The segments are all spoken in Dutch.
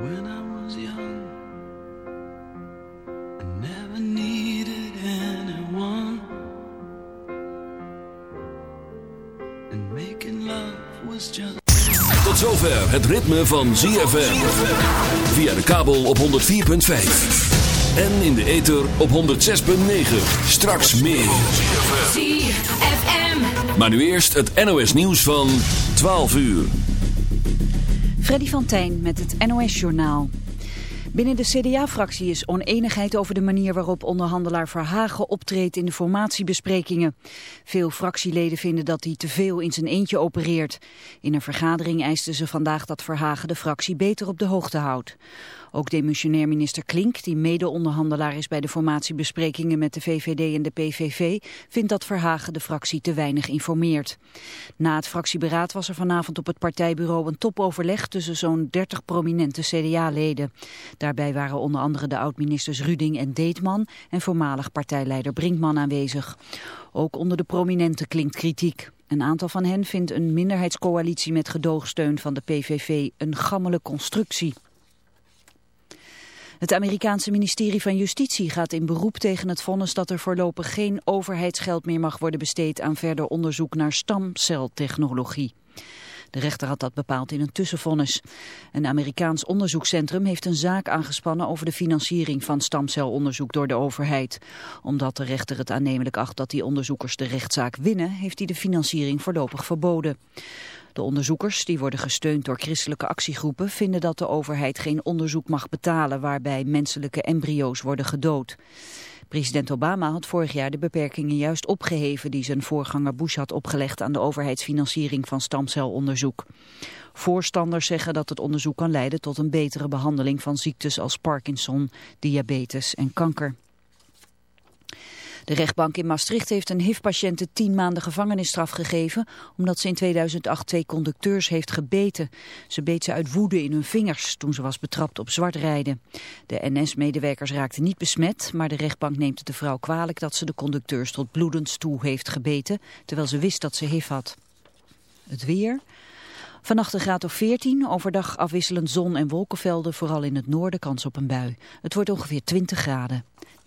When I was young, I never needed anyone. And making love was just. Tot zover het ritme van ZFM. Via de kabel op 104.5. En in de ether op 106.9. Straks meer. ZFM. Maar nu eerst het NOS nieuws van 12 uur. Freddy van Tijn met het NOS-journaal. Binnen de CDA-fractie is oneenigheid over de manier waarop onderhandelaar Verhagen optreedt in de formatiebesprekingen. Veel fractieleden vinden dat hij te veel in zijn eentje opereert. In een vergadering eisten ze vandaag dat Verhagen de fractie beter op de hoogte houdt. Ook demissionair minister Klink, die mede-onderhandelaar is bij de formatiebesprekingen met de VVD en de PVV, vindt dat Verhagen de fractie te weinig informeert. Na het fractieberaad was er vanavond op het partijbureau een topoverleg tussen zo'n 30 prominente CDA-leden. Daarbij waren onder andere de oud-ministers Ruding en Deetman en voormalig partijleider Brinkman aanwezig. Ook onder de prominenten klinkt kritiek. Een aantal van hen vindt een minderheidscoalitie met gedoogsteun van de PVV een gammele constructie. Het Amerikaanse ministerie van Justitie gaat in beroep tegen het vonnis dat er voorlopig geen overheidsgeld meer mag worden besteed aan verder onderzoek naar stamceltechnologie. De rechter had dat bepaald in een tussenvonnis. Een Amerikaans onderzoekscentrum heeft een zaak aangespannen over de financiering van stamcelonderzoek door de overheid. Omdat de rechter het aannemelijk acht dat die onderzoekers de rechtszaak winnen, heeft hij de financiering voorlopig verboden. De onderzoekers, die worden gesteund door christelijke actiegroepen, vinden dat de overheid geen onderzoek mag betalen waarbij menselijke embryo's worden gedood. President Obama had vorig jaar de beperkingen juist opgeheven die zijn voorganger Bush had opgelegd aan de overheidsfinanciering van stamcelonderzoek. Voorstanders zeggen dat het onderzoek kan leiden tot een betere behandeling van ziektes als Parkinson, diabetes en kanker. De rechtbank in Maastricht heeft een HIV-patiënte tien maanden gevangenisstraf gegeven... omdat ze in 2008 twee conducteurs heeft gebeten. Ze beet ze uit woede in hun vingers toen ze was betrapt op zwartrijden. De NS-medewerkers raakten niet besmet... maar de rechtbank neemt de vrouw kwalijk dat ze de conducteurs tot bloedens toe heeft gebeten... terwijl ze wist dat ze HIV had. Het weer... Vannacht een graad of 14, overdag afwisselend zon en wolkenvelden, vooral in het noorden kans op een bui. Het wordt ongeveer 20 graden.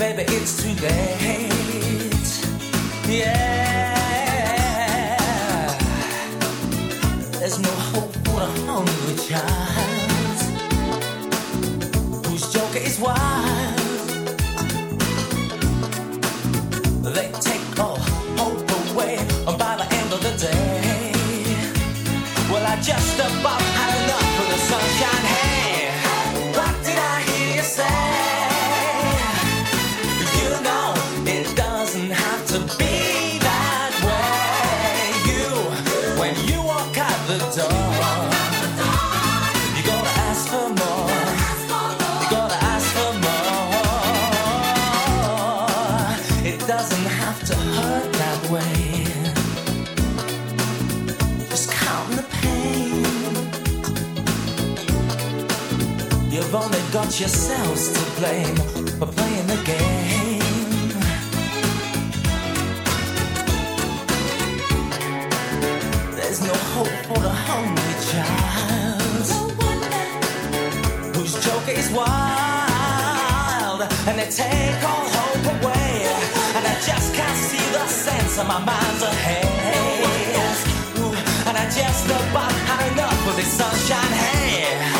baby, it's too late. Yeah. There's no hope for a hungry child whose joker is wild. They take all hope away by the end of the day. Well, I just about got yourselves to blame for playing the game. There's no hope for the hungry child. No whose joker is wild, and they take all hope away. And I just can't see the sense of my mind's ahead. No and I just about had enough of this sunshine. Hey.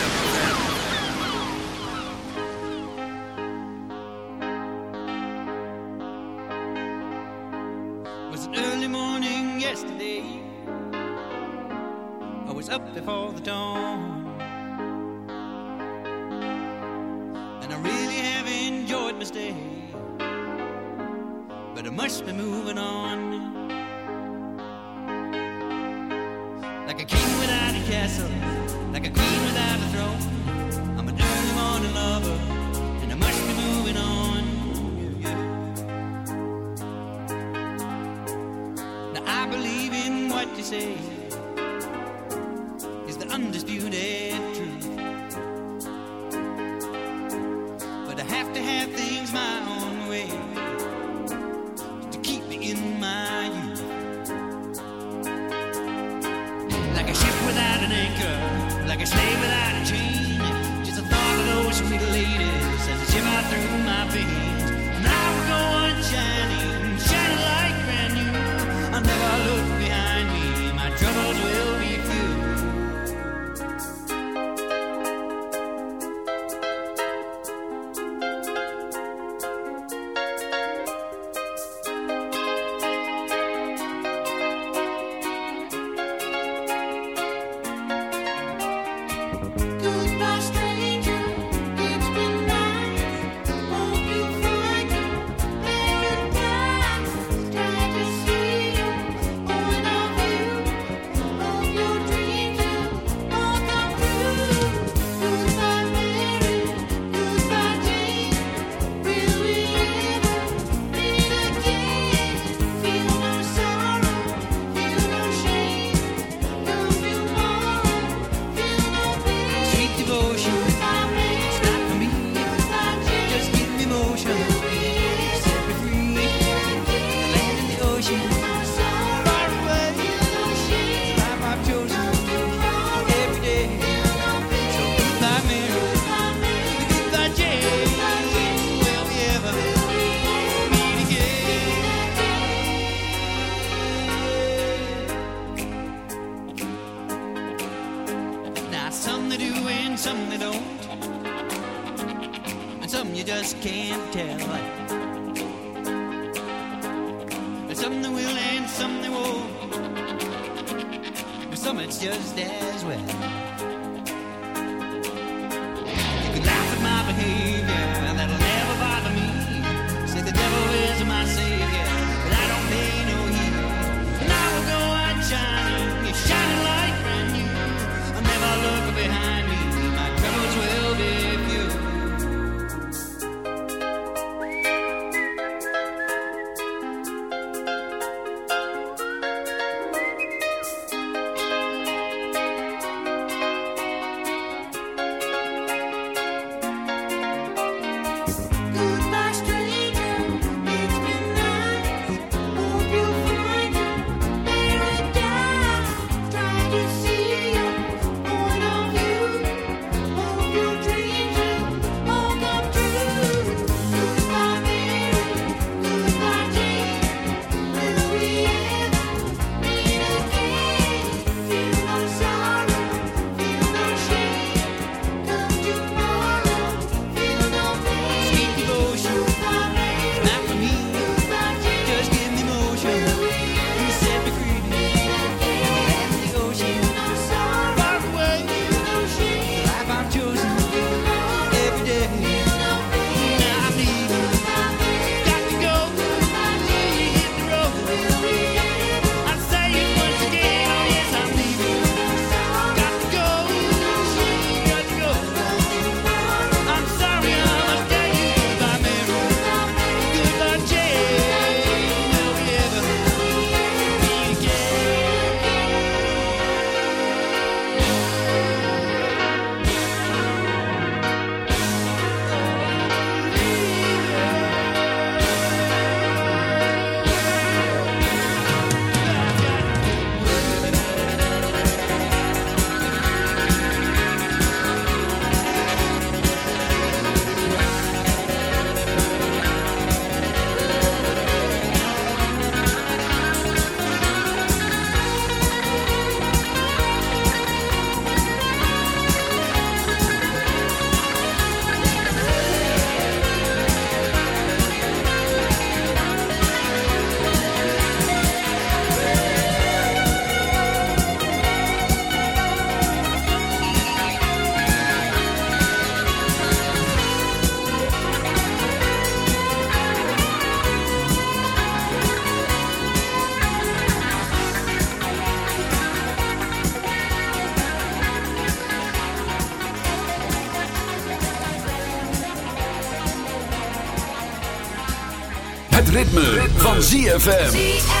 Van ZFM.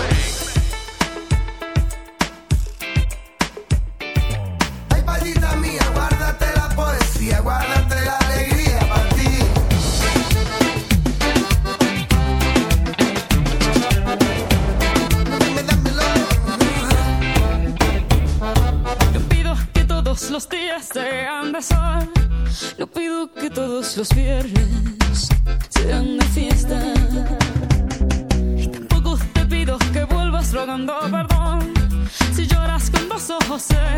você.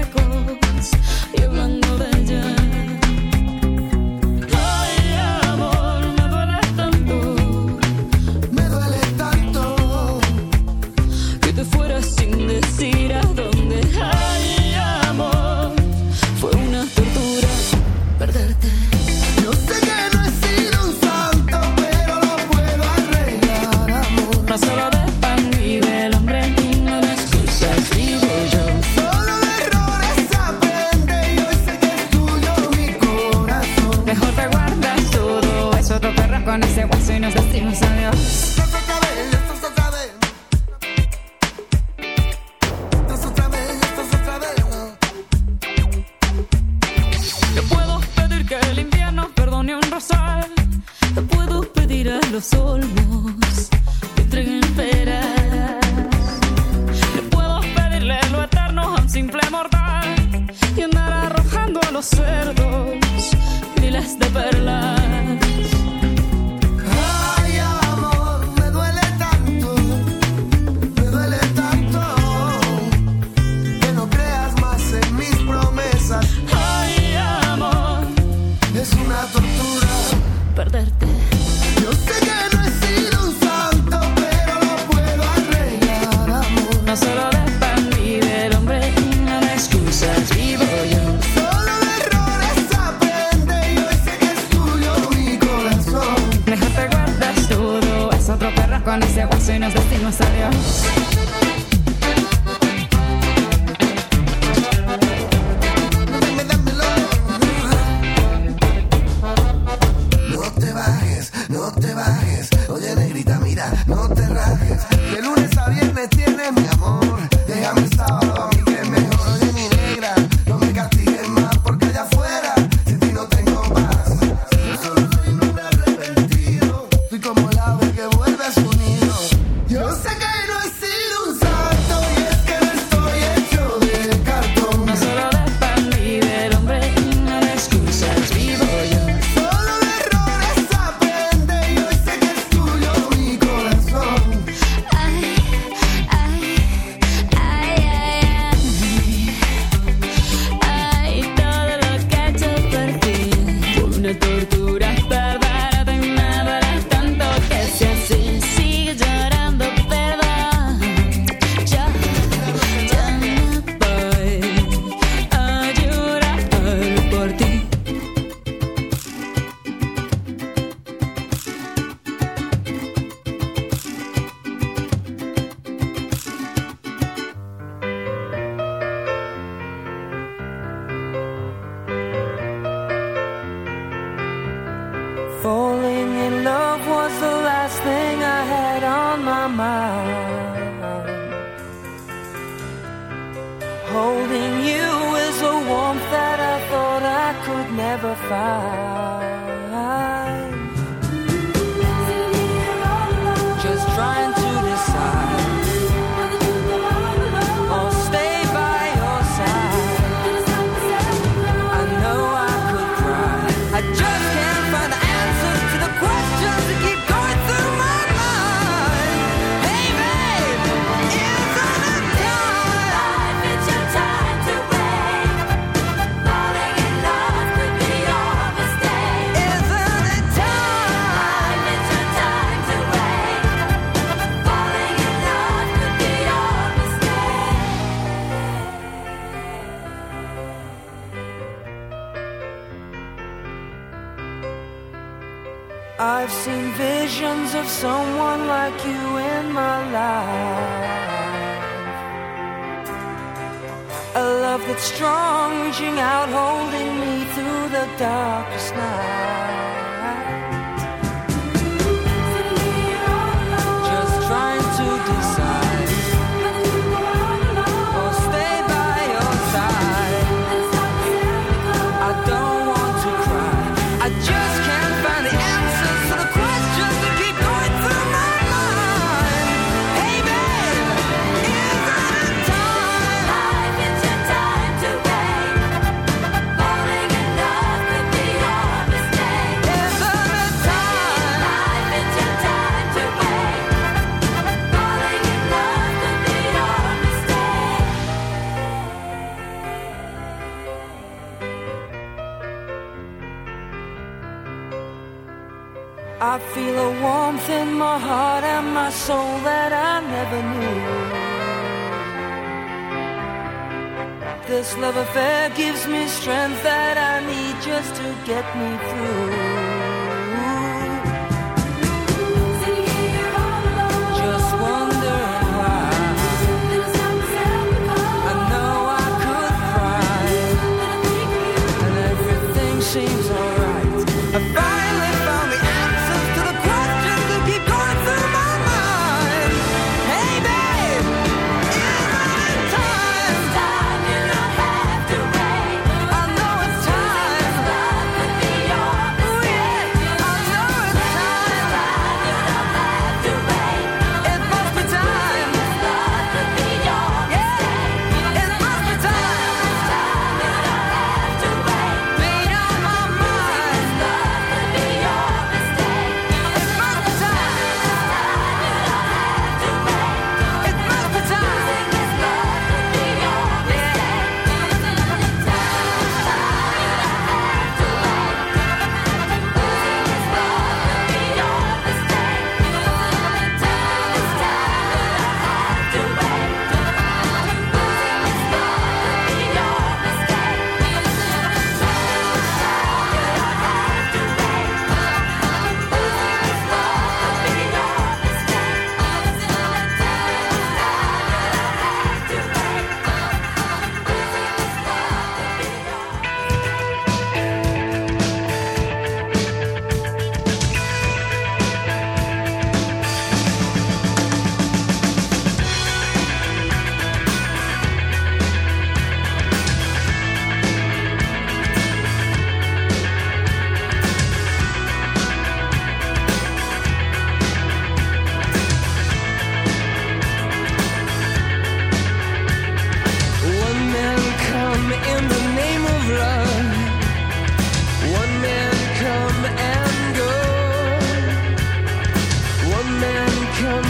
seems alright.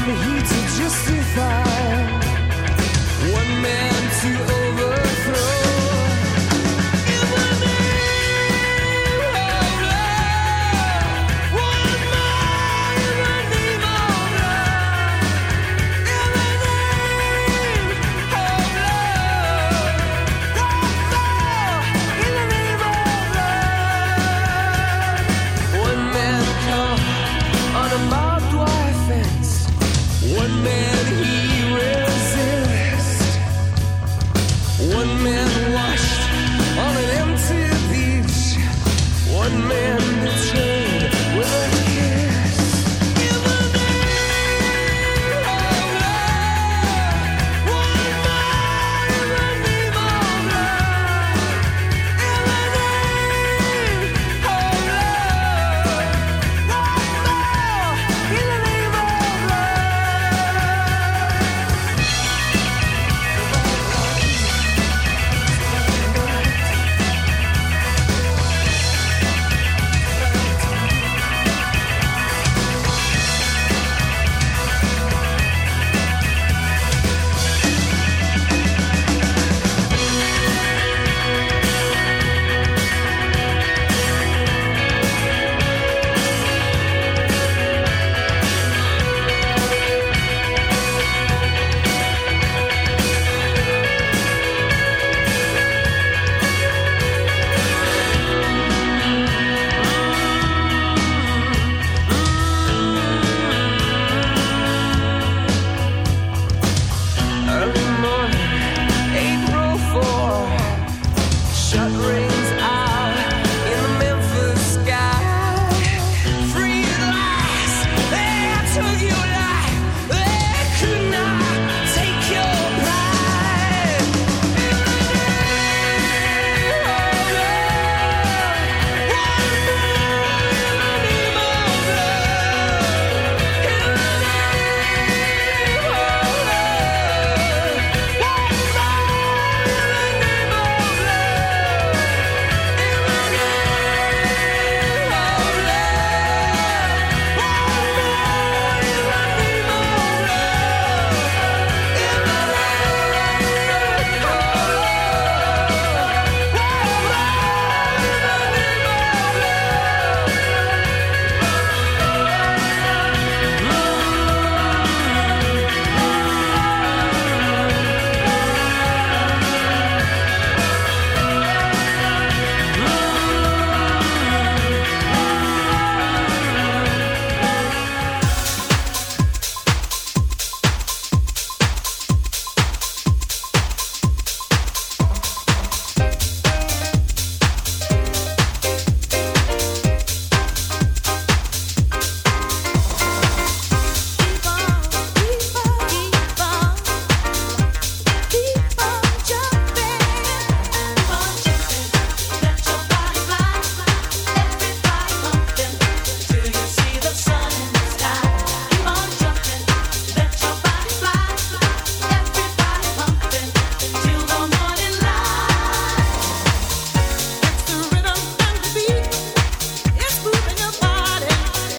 for you to just